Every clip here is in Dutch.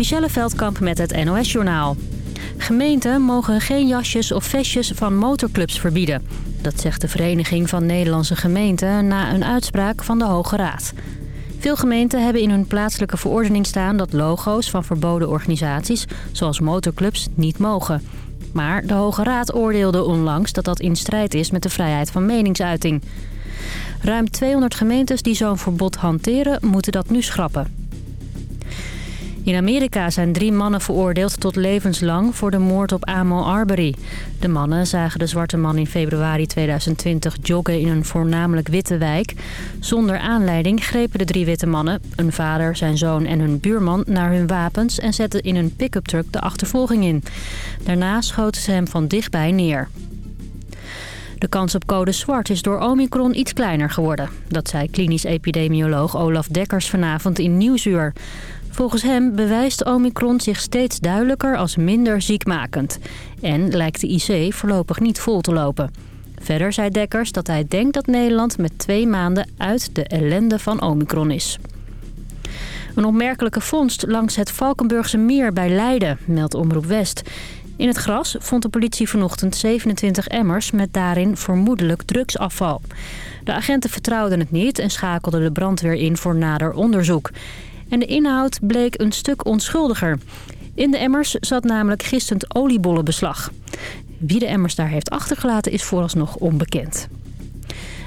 Michelle Veldkamp met het NOS-journaal. Gemeenten mogen geen jasjes of vestjes van motorclubs verbieden. Dat zegt de Vereniging van Nederlandse Gemeenten na een uitspraak van de Hoge Raad. Veel gemeenten hebben in hun plaatselijke verordening staan dat logo's van verboden organisaties, zoals motorclubs, niet mogen. Maar de Hoge Raad oordeelde onlangs dat dat in strijd is met de vrijheid van meningsuiting. Ruim 200 gemeentes die zo'n verbod hanteren, moeten dat nu schrappen. In Amerika zijn drie mannen veroordeeld tot levenslang voor de moord op Amo Arbery. De mannen zagen de zwarte man in februari 2020 joggen in een voornamelijk witte wijk. Zonder aanleiding grepen de drie witte mannen, een vader, zijn zoon en hun buurman, naar hun wapens... en zetten in een pick-up truck de achtervolging in. Daarna schoten ze hem van dichtbij neer. De kans op code zwart is door Omicron iets kleiner geworden. Dat zei klinisch epidemioloog Olaf Dekkers vanavond in Nieuwsuur. Volgens hem bewijst Omicron zich steeds duidelijker als minder ziekmakend. En lijkt de IC voorlopig niet vol te lopen. Verder zei Dekkers dat hij denkt dat Nederland met twee maanden uit de ellende van Omicron is. Een opmerkelijke vondst langs het Valkenburgse meer bij Leiden, meldt Omroep West. In het gras vond de politie vanochtend 27 emmers met daarin vermoedelijk drugsafval. De agenten vertrouwden het niet en schakelden de brandweer in voor nader onderzoek. En de inhoud bleek een stuk onschuldiger. In de emmers zat namelijk gistend oliebollenbeslag. Wie de emmers daar heeft achtergelaten is vooralsnog onbekend.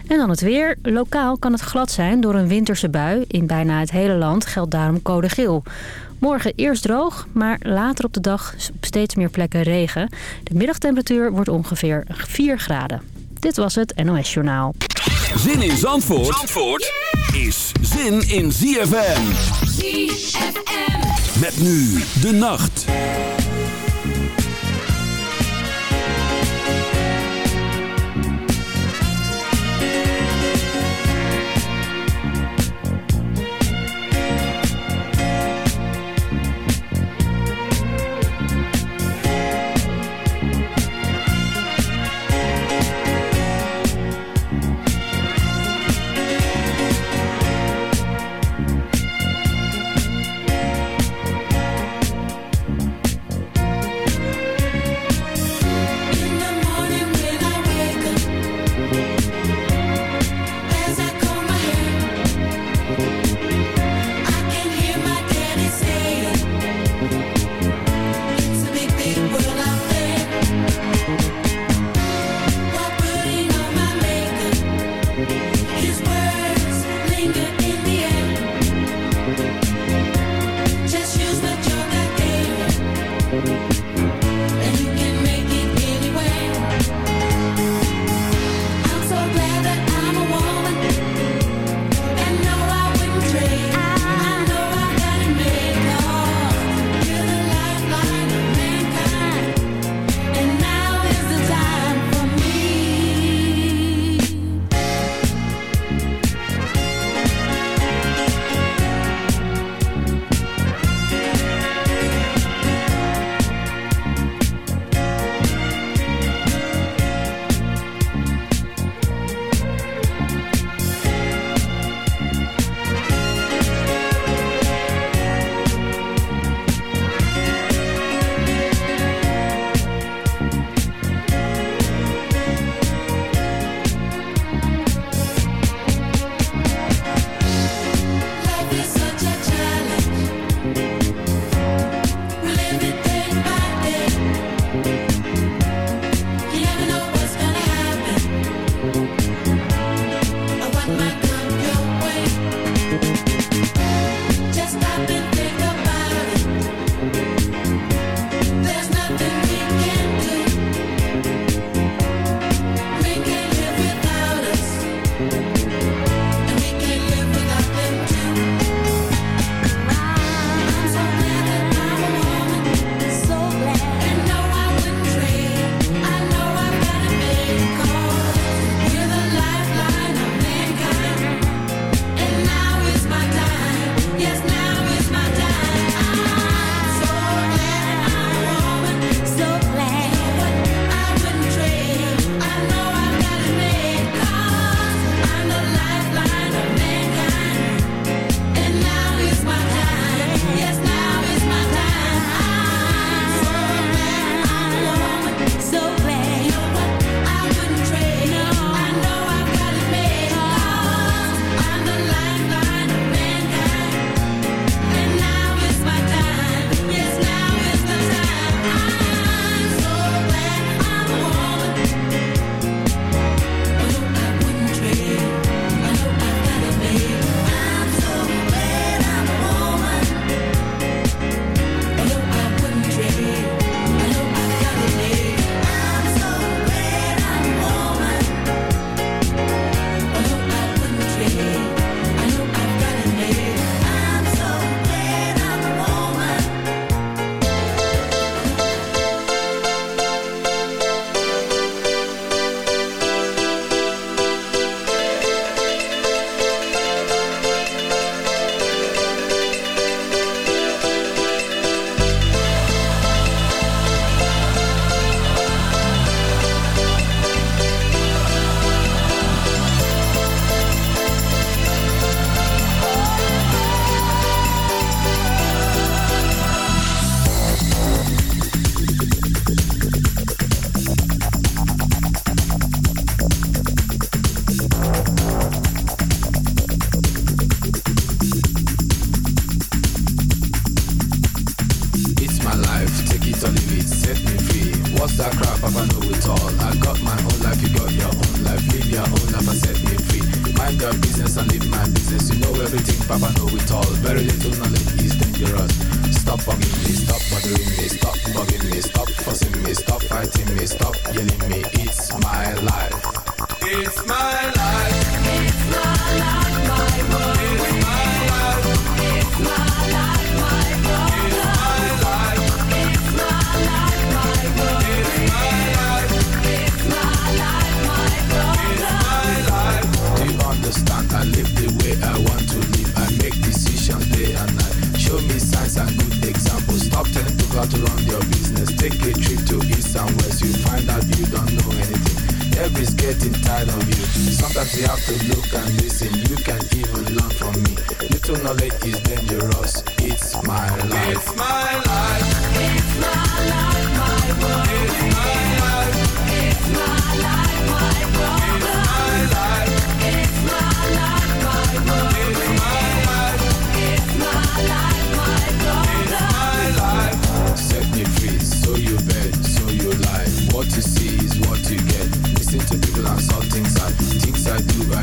En dan het weer. Lokaal kan het glad zijn door een winterse bui. In bijna het hele land geldt daarom code geel. Morgen eerst droog, maar later op de dag op steeds meer plekken regen. De middagtemperatuur wordt ongeveer 4 graden. Dit was het NOS Journaal. Zin in Zandvoort, Zandvoort is zin in ZFM. Met nu de nacht. It's my life. It's my life. It's my life, my world. It's my life. It's my life, my world. It's my life. It's my life, my world. It's my life. It's my life, my world. It's my life. Set me free, so you bet, so you lie. What you see is what you get. Listen to people and saw things I, things I do. I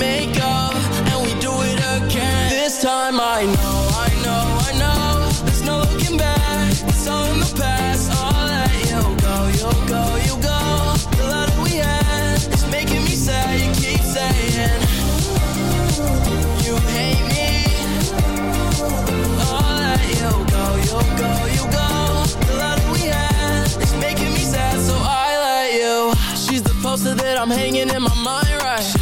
Make up and we do it again. This time I know, I know, I know, there's no looking back. It's all in the past. I'll let you go, you go, you go. The love that we had is making me sad. You keep saying you hate me. I'll let you go, you go, you go. The love that we had is making me sad. So I let you. She's the poster that I'm hanging in my mind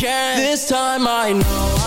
This time I know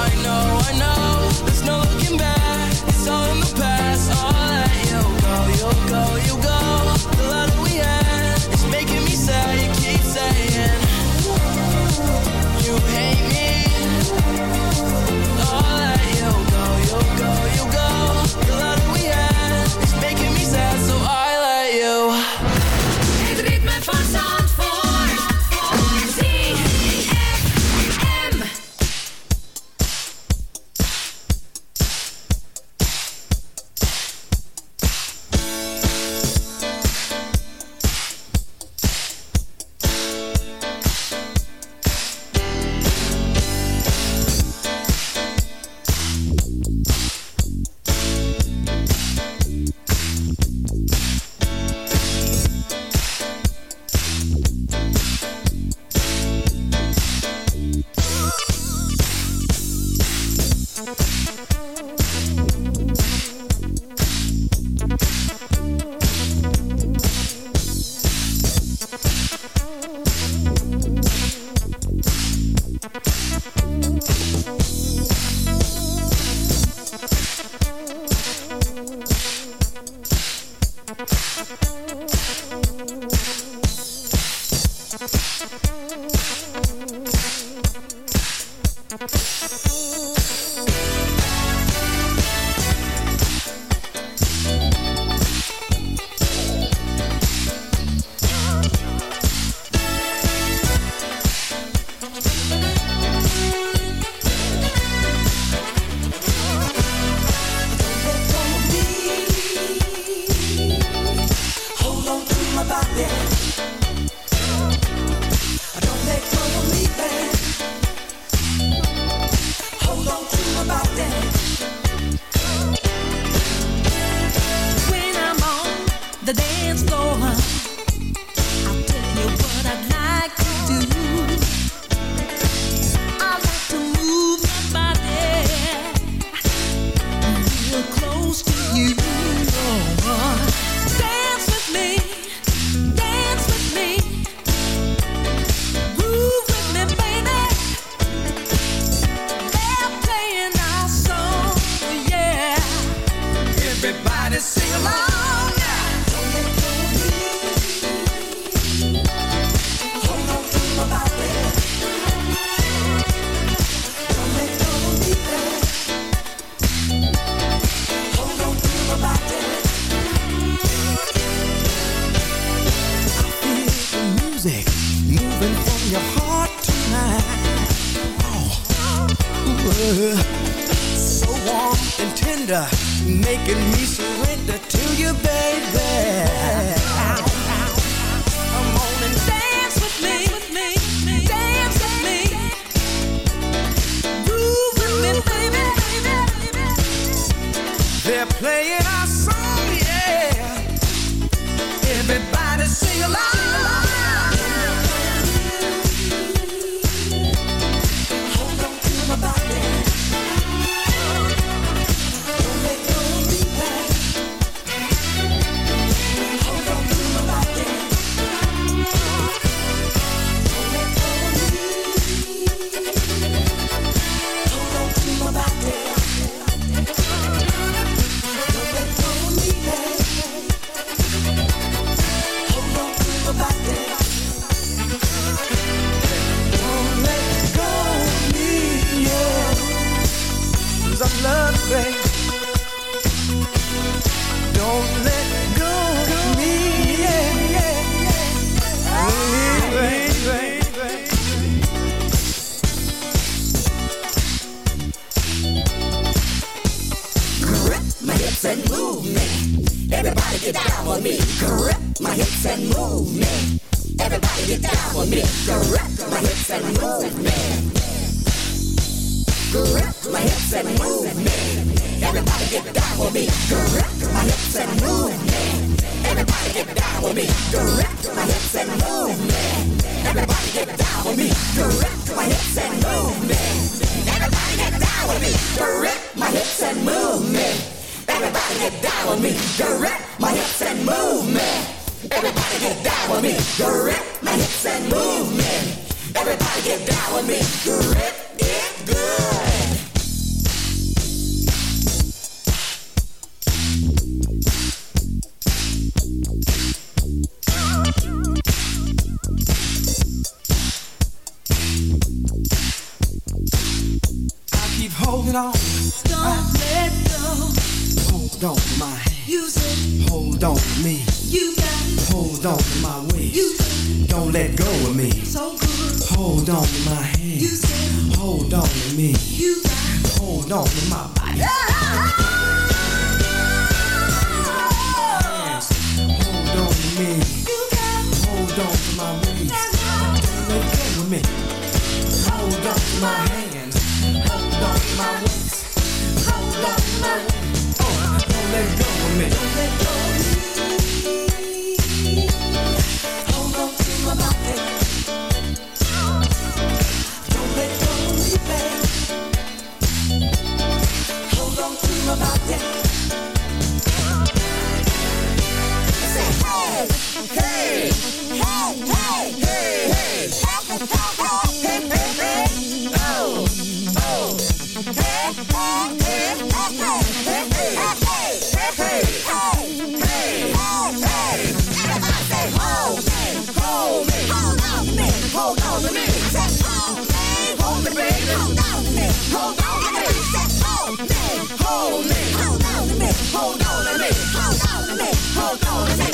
let go of me. on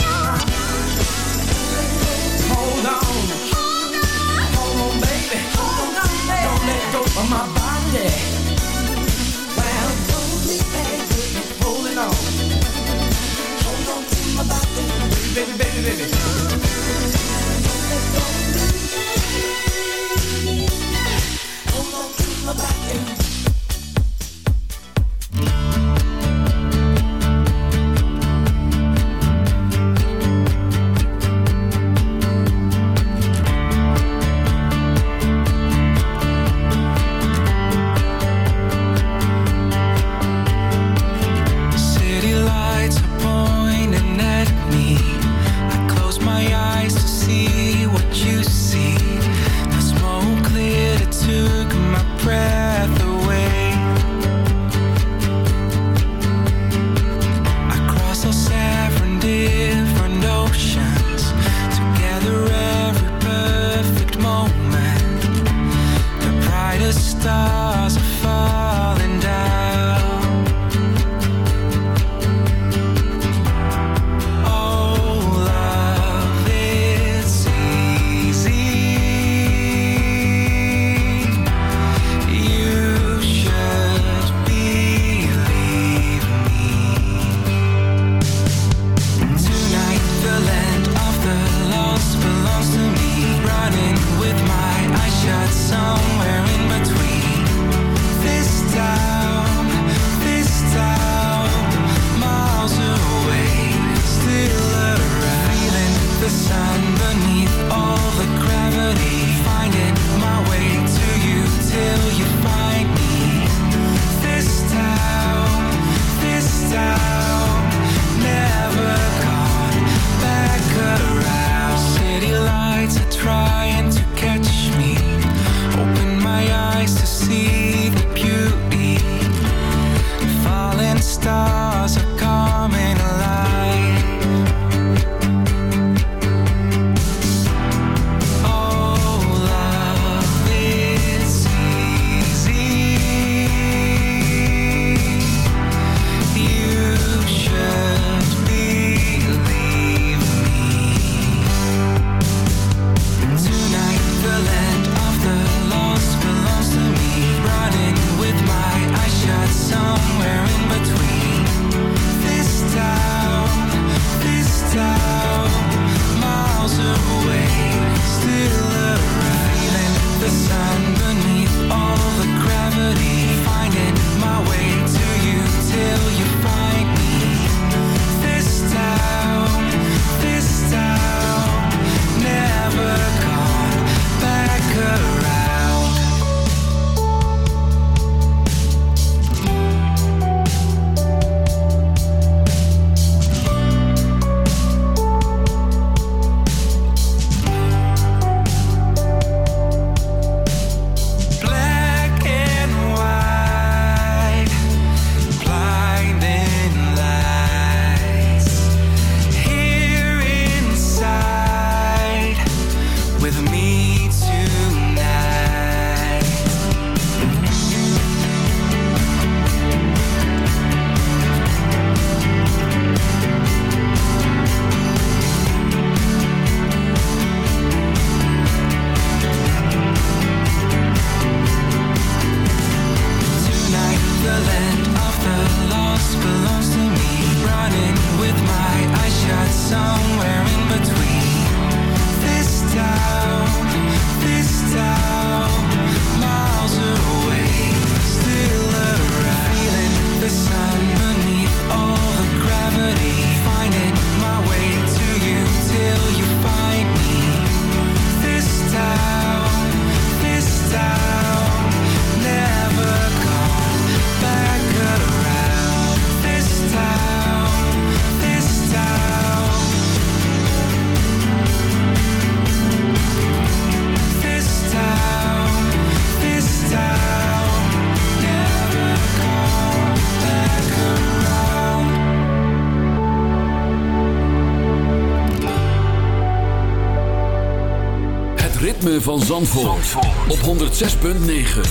ritme van Zandvoort, op 106.9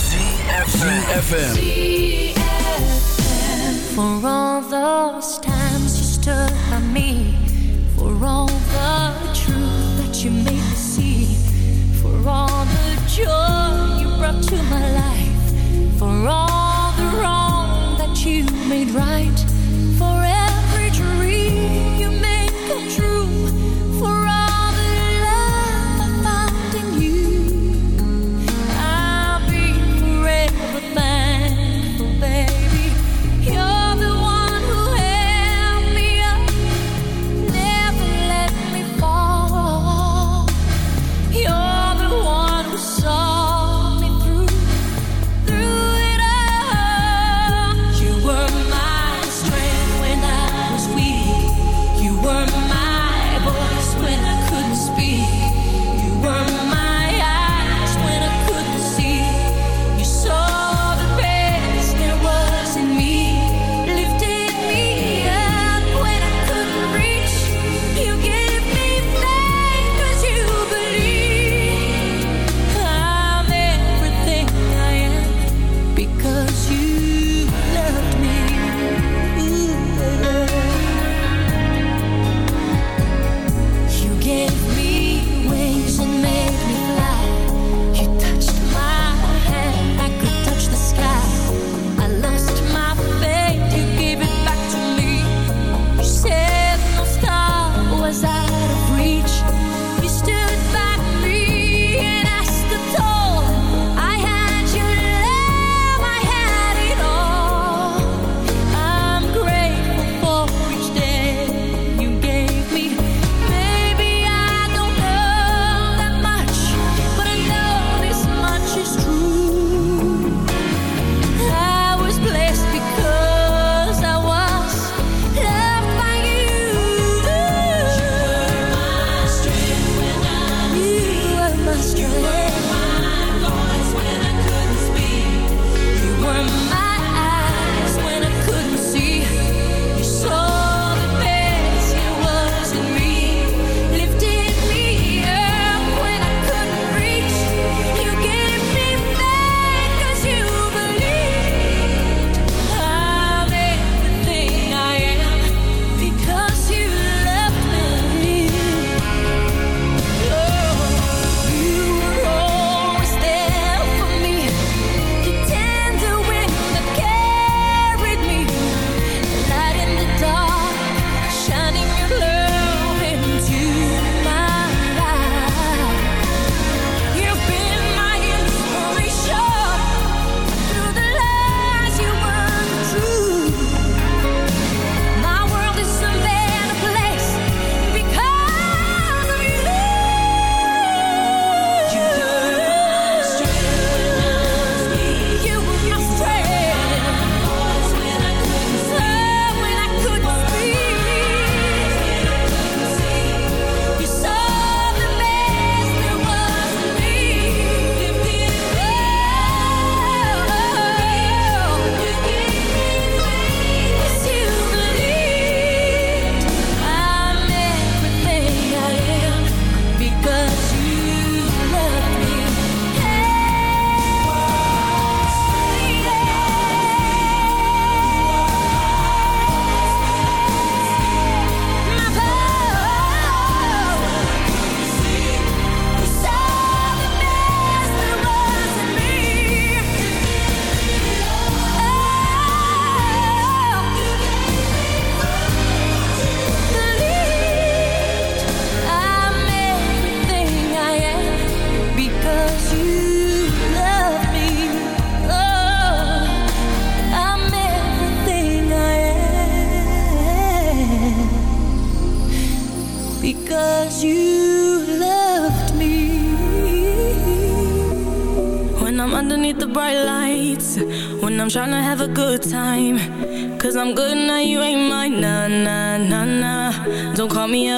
CFFM For all those times you stood by me For all the truth that you made me see For all the joy you brought to my life For all the wrong that you made right I'm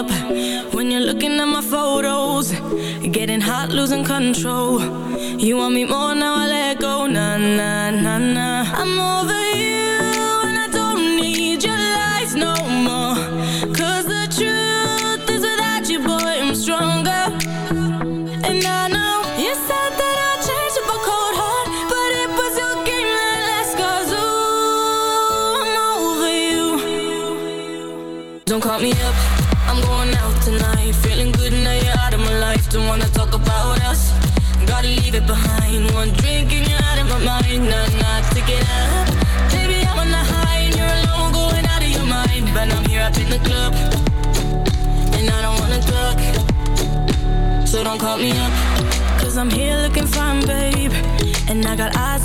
up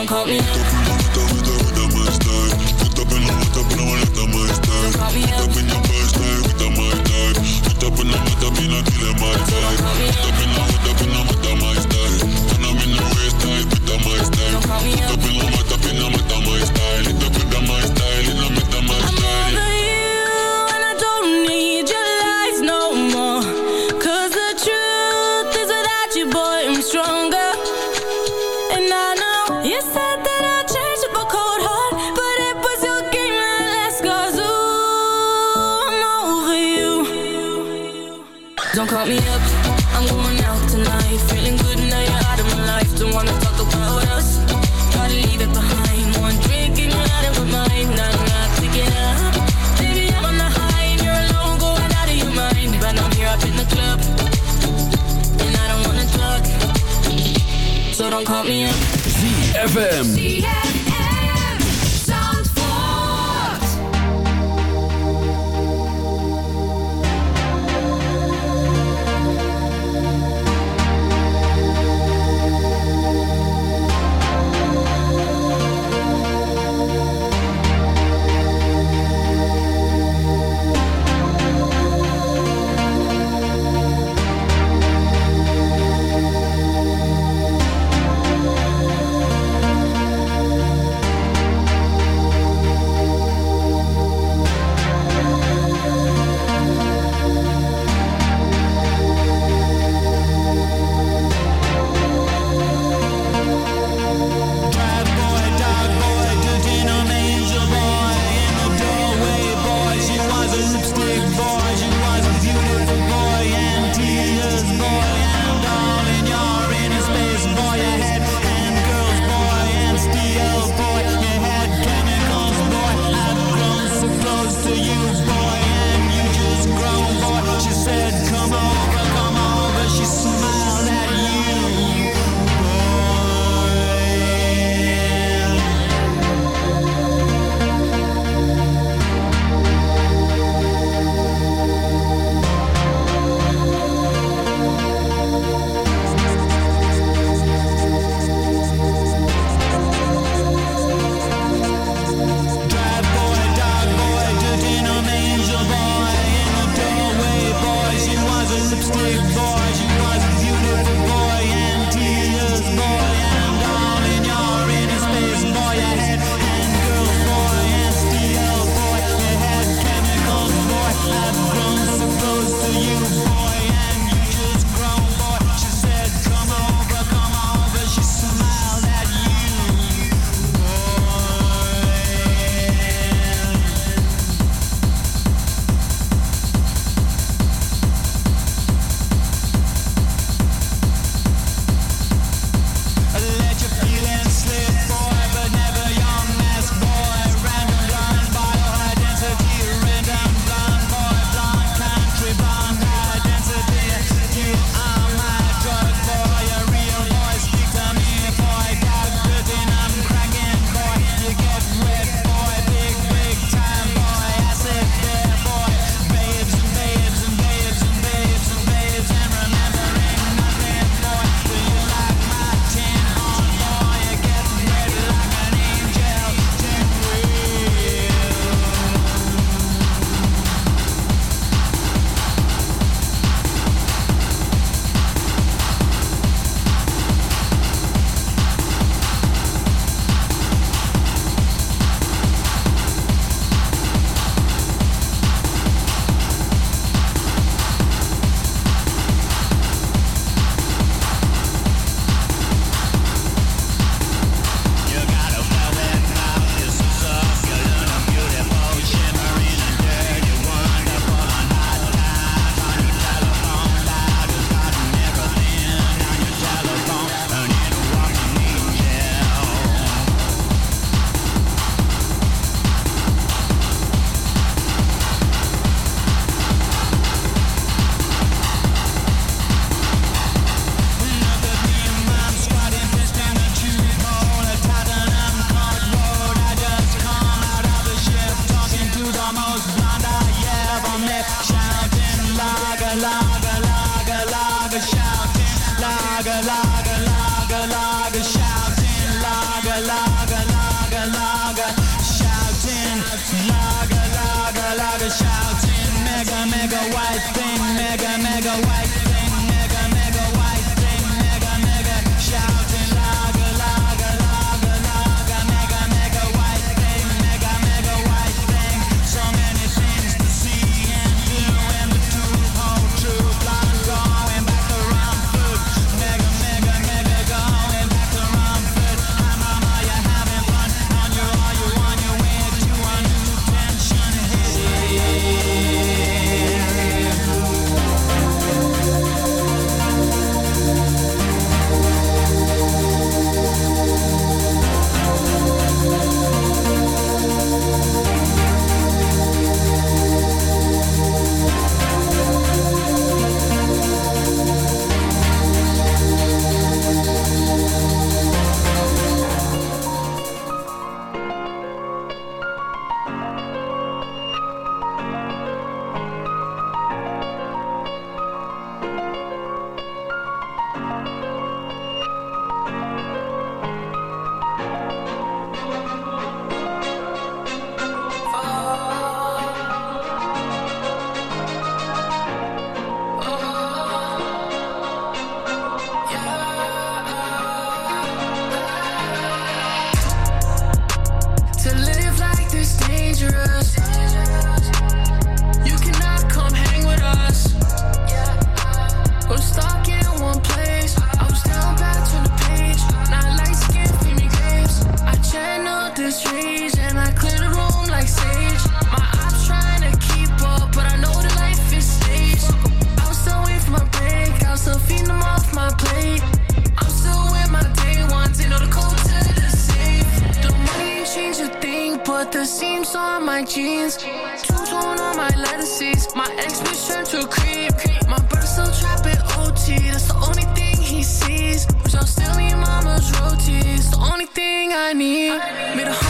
don't call me. ZFM. my jeans. Two tone on my lettuces. My ex bitch turned to creep. My brother still trapping OT. That's the only thing he sees. Wish I'm still in mama's royalties. The only thing I need. Made a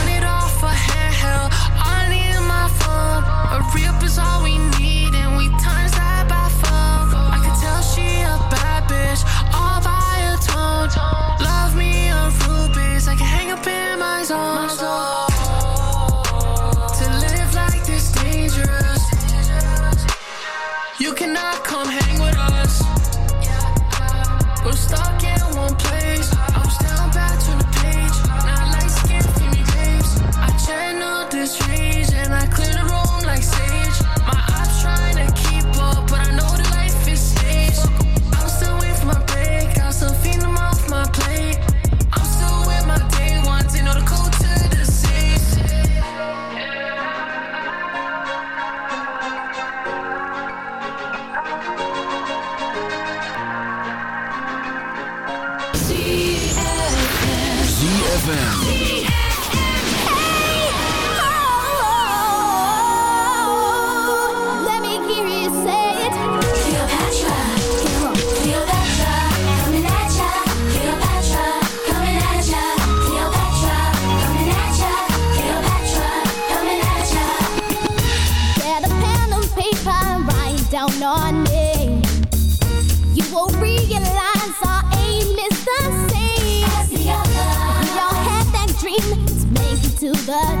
to the